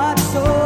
heart so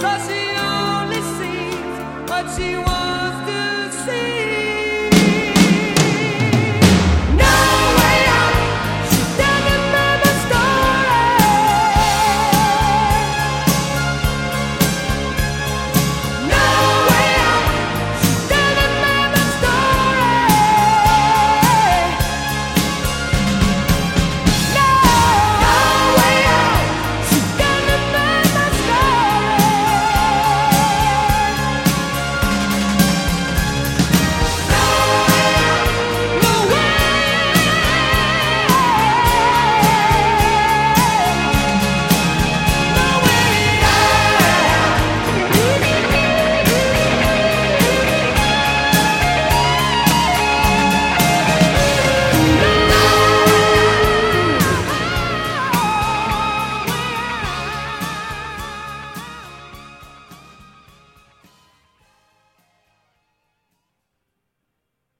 Cause she only sees what she wants.